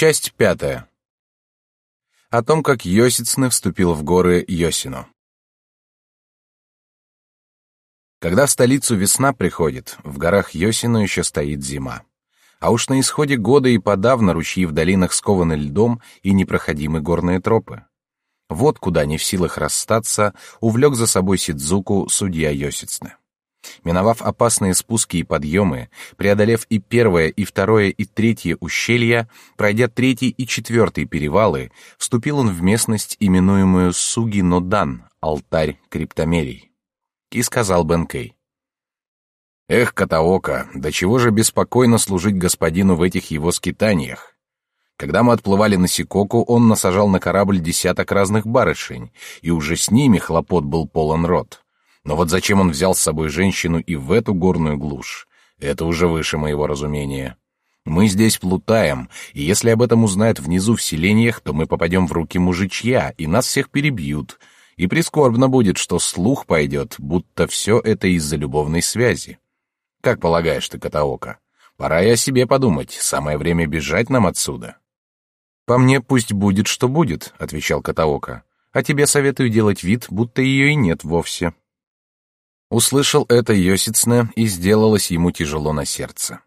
Часть пятая. О том, как Йосицне вступил в горы Йосино. Когда в столицу весна приходит, в горах Йосино еще стоит зима. А уж на исходе года и подавно ручьи в долинах скованы льдом и непроходимы горные тропы. Вот куда не в силах расстаться, увлек за собой Сидзуку судья Йосицне. Миновав опасные спуски и подъемы, преодолев и первое, и второе, и третье ущелья, пройдя третий и четвертый перевалы, вступил он в местность, именуемую Суги-Нодан, алтарь криптомерий. И сказал Бенкей. «Эх, Катаока, до чего же беспокойно служить господину в этих его скитаниях? Когда мы отплывали на Сикоку, он насажал на корабль десяток разных барышень, и уже с ними хлопот был полон рот». Но вот зачем он взял с собой женщину и в эту горную глушь? Это уже выше моего разумения. Мы здесь плутаем, и если об этом узнают внизу в селениях, то мы попадем в руки мужичья, и нас всех перебьют. И прискорбно будет, что слух пойдет, будто все это из-за любовной связи. Как полагаешь ты, Катаока? Пора и о себе подумать, самое время бежать нам отсюда. «По мне пусть будет, что будет», — отвечал Катаока. «А тебе советую делать вид, будто ее и нет вовсе». Услышал это Йосицне, и сделалось ему тяжело на сердце.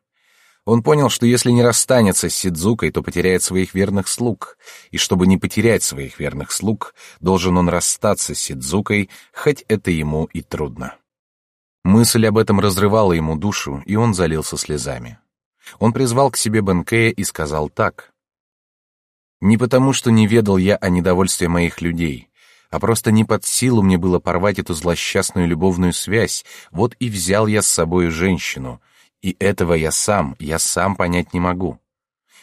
Он понял, что если не расстанется с Сидзукой, то потеряет своих верных слуг, и чтобы не потерять своих верных слуг, должен он расстаться с Сидзукой, хоть это ему и трудно. Мысль об этом разрывала ему душу, и он залился слезами. Он призвал к себе Бенкея и сказал так. «Не потому, что не ведал я о недовольстве моих людей, а просто не под силу мне было порвать эту злосчастную любовную связь, вот и взял я с собой женщину, и этого я сам, я сам понять не могу.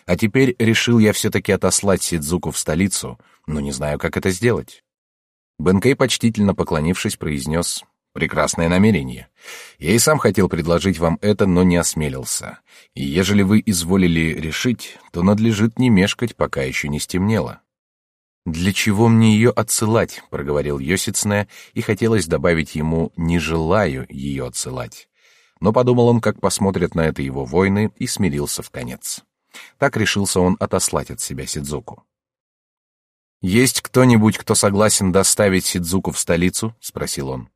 А теперь решил я все-таки отослать Сидзуку в столицу, но не знаю, как это сделать. Бенкей, почтительно поклонившись, произнес «Прекрасное намерение. Я и сам хотел предложить вам это, но не осмелился. И ежели вы изволили решить, то надлежит не мешкать, пока еще не стемнело». «Для чего мне ее отсылать?» — проговорил Йосицне, и хотелось добавить ему «не желаю ее отсылать». Но подумал он, как посмотрят на это его воины, и смирился в конец. Так решился он отослать от себя Сидзуку. «Есть кто-нибудь, кто согласен доставить Сидзуку в столицу?» — спросил он.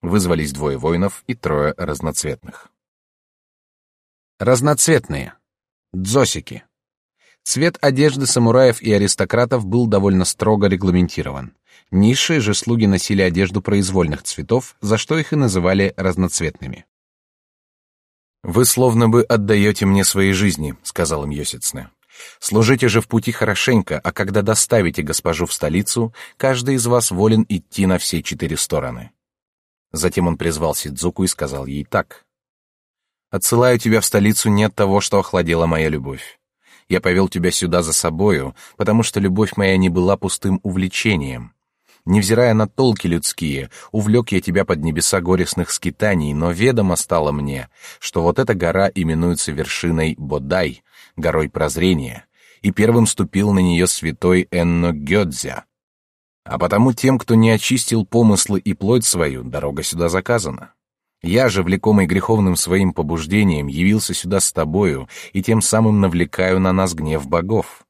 Вызвались двое воинов и трое разноцветных. Разноцветные. Дзосики. Цвет одежды самураев и аристократов был довольно строго регламентирован. Низшие же слуги носили одежду произвольных цветов, за что их и называли разноцветными. «Вы словно бы отдаете мне свои жизни», — сказал им Йосицне. «Служите же в пути хорошенько, а когда доставите госпожу в столицу, каждый из вас волен идти на все четыре стороны». Затем он призвал Сидзуку и сказал ей так. «Отсылаю тебя в столицу не от того, что охладела моя любовь. Я повел тебя сюда за собою, потому что любовь моя не была пустым увлечением. Невзирая на толки людские, увлек я тебя под небеса горестных скитаний, но ведомо стало мне, что вот эта гора именуется вершиной Бодай, горой прозрения, и первым ступил на нее святой Энно Гёдзя. А потому тем, кто не очистил помыслы и плоть свою, дорога сюда заказана. Я же, влекомый греховным своим побуждением, явился сюда с тобою и тем самым навлекаю на нас гнев богов.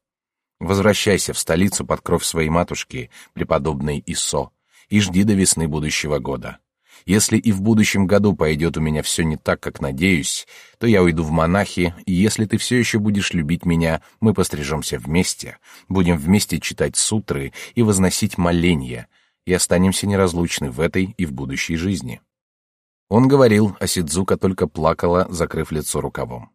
Возвращайся в столицу под кровь своей матушки, преподобной Исо, и жди до весны будущего года. Если и в будущем году пойдет у меня все не так, как надеюсь, то я уйду в монахи, и если ты все еще будешь любить меня, мы пострижемся вместе, будем вместе читать сутры и возносить моления, и останемся неразлучны в этой и в будущей жизни. Он говорил, а Сидзука только плакала, закрыв лицо рукавом.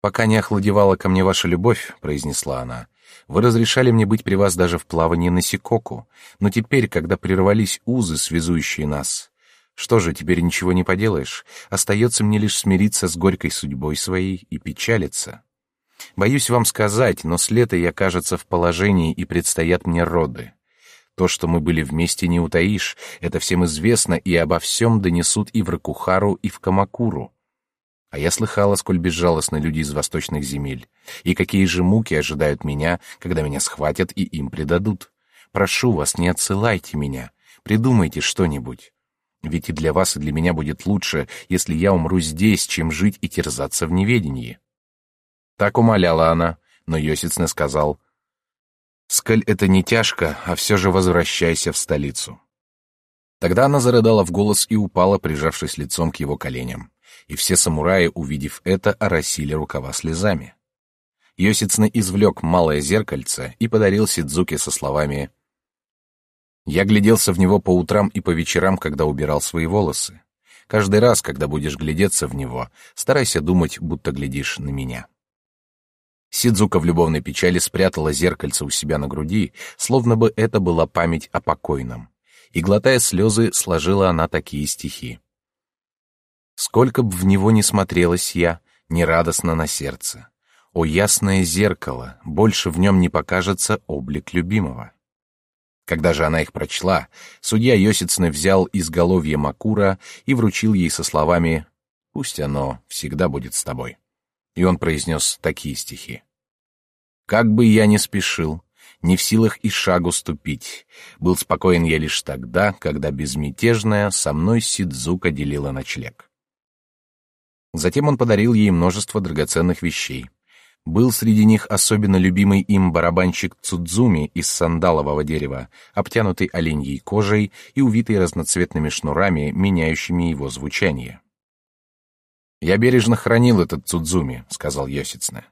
«Пока не охладевала ко мне ваша любовь», — произнесла она, — «вы разрешали мне быть при вас даже в плавании на Сикоку, но теперь, когда прервались узы, связующие нас, что же, теперь ничего не поделаешь, остается мне лишь смириться с горькой судьбой своей и печалиться. Боюсь вам сказать, но с лета я, кажется, в положении и предстоят мне роды. То, что мы были вместе, не утаишь, это всем известно, и обо всем донесут и в Ракухару, и в Камакуру. А я слыхала, сколь безжалостны люди из восточных земель, и какие же муки ожидают меня, когда меня схватят и им предадут. Прошу вас, не отсылайте меня, придумайте что-нибудь. Ведь и для вас, и для меня будет лучше, если я умру здесь, чем жить и терзаться в неведении. Так умоляла она, но Йосицне сказал, «Сколь это не тяжко, а все же возвращайся в столицу». Тогда она зарыдала в голос и упала, прижавшись лицом к его коленям. И все самураи, увидев это, оросили рукава слезами. Йосицне извлек малое зеркальце и подарил Сидзуке со словами «Я гляделся в него по утрам и по вечерам, когда убирал свои волосы. Каждый раз, когда будешь глядеться в него, старайся думать, будто глядишь на меня». Сидзука в любовной печали спрятала зеркальце у себя на груди, словно бы это была память о покойном. И, глотая слезы, сложила она такие стихи. «Сколько б в него не смотрелась я, нерадостно на сердце. О, ясное зеркало, больше в нем не покажется облик любимого». Когда же она их прочла, судья Йосицны взял изголовье Макура и вручил ей со словами «Пусть оно всегда будет с тобой» и он произнес такие стихи. «Как бы я ни спешил, не в силах и шагу ступить, был спокоен я лишь тогда, когда безмятежная со мной Сидзука делила ночлег». Затем он подарил ей множество драгоценных вещей. Был среди них особенно любимый им барабанщик Цудзуми из сандалового дерева, обтянутый оленьей кожей и увитый разноцветными шнурами, меняющими его звучание. «Я бережно хранил этот Цудзуми», — сказал Йосицне.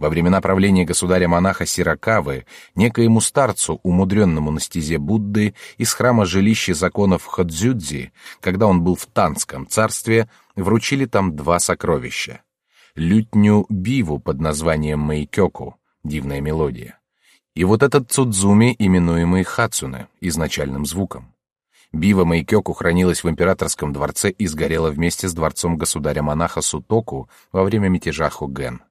Во времена правления государя-монаха Сиракавы некоему старцу, умудренному на стезе Будды, из храма жилища законов Ходзюдзи, когда он был в Танском царстве, вручили там два сокровища. Лютню Биву под названием Мэйкёку, дивная мелодия. И вот этот Цудзуми, именуемый Хацуне, изначальным звуком. Бива Мэйкёку хранилась в императорском дворце и сгорела вместе с дворцом государя-монаха Сутоку во время мятежа Хуген.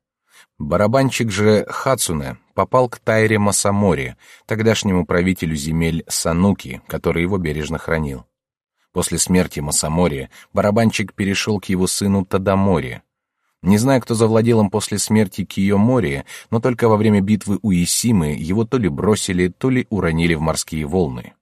Барабанщик же Хацуне попал к Тайре Масамори, тогдашнему правителю земель Сануки, который его бережно хранил. После смерти Масамори барабанщик перешел к его сыну Тадамори. Не знаю, кто завладел им после смерти Киомори, но только во время битвы у Исимы его то ли бросили, то ли уронили в морские волны.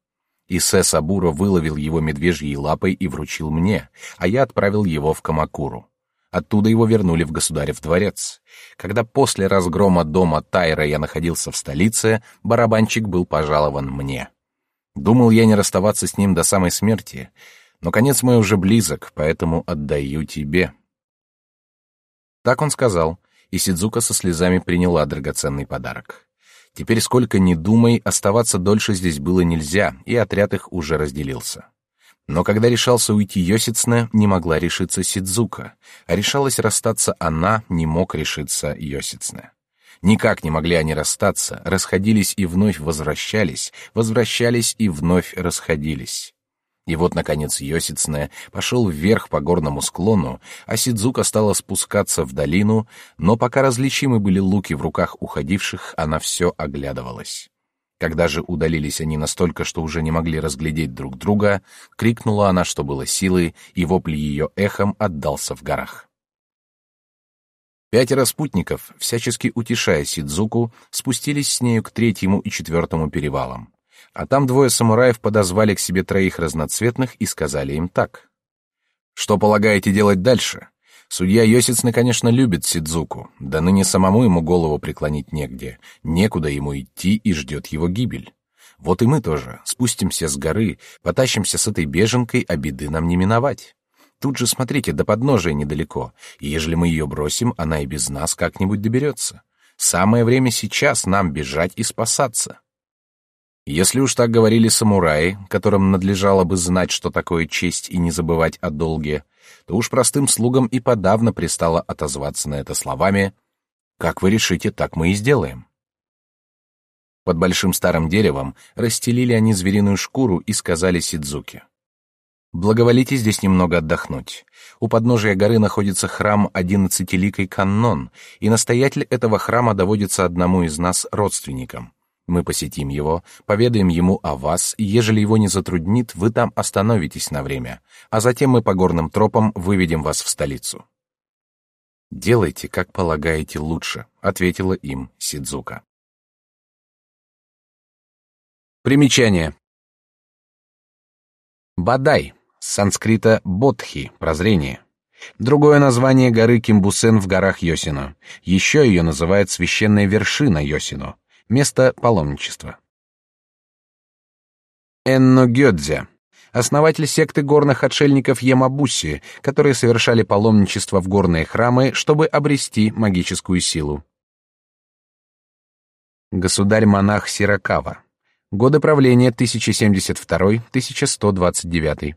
Исе Сабура выловил его медвежьей лапой и вручил мне, а я отправил его в Камакуру. Оттуда его вернули в государев дворец. Когда после разгрома дома Тайра я находился в столице, барабанчик был пожалован мне. Думал я не расставаться с ним до самой смерти, но конец мой уже близок, поэтому отдаю тебе. Так он сказал, и Сидзука со слезами приняла драгоценный подарок. Теперь сколько ни думай, оставаться дольше здесь было нельзя, и отряд их уже разделился. Но когда решался уйти Йосицне, не могла решиться Сидзука, а решалась расстаться она, не мог решиться Йосицне. Никак не могли они расстаться, расходились и вновь возвращались, возвращались и вновь расходились. И вот, наконец, Йосицне пошел вверх по горному склону, а Сидзука стала спускаться в долину, но пока различимы были луки в руках уходивших, она все оглядывалась. Когда же удалились они настолько, что уже не могли разглядеть друг друга, крикнула она, что было силы, и вопль ее эхом отдался в горах. Пятеро спутников, всячески утешая Сидзуку, спустились с нею к третьему и четвертому перевалам. А там двое самураев подозвали к себе троих разноцветных и сказали им так. «Что полагаете делать дальше? Судья Йосицны, конечно, любит Сидзуку, да ныне самому ему голову преклонить негде, некуда ему идти и ждет его гибель. Вот и мы тоже спустимся с горы, потащимся с этой беженкой, а беды нам не миновать. Тут же, смотрите, до подножия недалеко, и ежели мы ее бросим, она и без нас как-нибудь доберется. Самое время сейчас нам бежать и спасаться. Если уж так говорили самураи, которым надлежало бы знать, что такое честь и не забывать о долге, то уж простым слугам и подавно пристало отозваться на это словами «Как вы решите, так мы и сделаем». Под большим старым деревом расстелили они звериную шкуру и сказали Сидзуке. «Благоволите здесь немного отдохнуть. У подножия горы находится храм одиннадцатиликой Каннон, и настоятель этого храма доводится одному из нас родственникам. Мы посетим его, поведаем ему о вас, и ежели его не затруднит, вы там остановитесь на время, а затем мы по горным тропам выведем вас в столицу. Делайте, как полагаете, лучше, ответила им Сидзука. Примечание. Бадай, с санскрита бодхи, прозрение. Другое название горы Кимбусен в горах Йосино. Еще ее называют священная вершина Йосино, место паломничества. Энно Гёдзе, основатель секты горных отшельников Ямабуси, которые совершали паломничество в горные храмы, чтобы обрести магическую силу. Государь-монах Сиракава. Годы правления 1072-1129.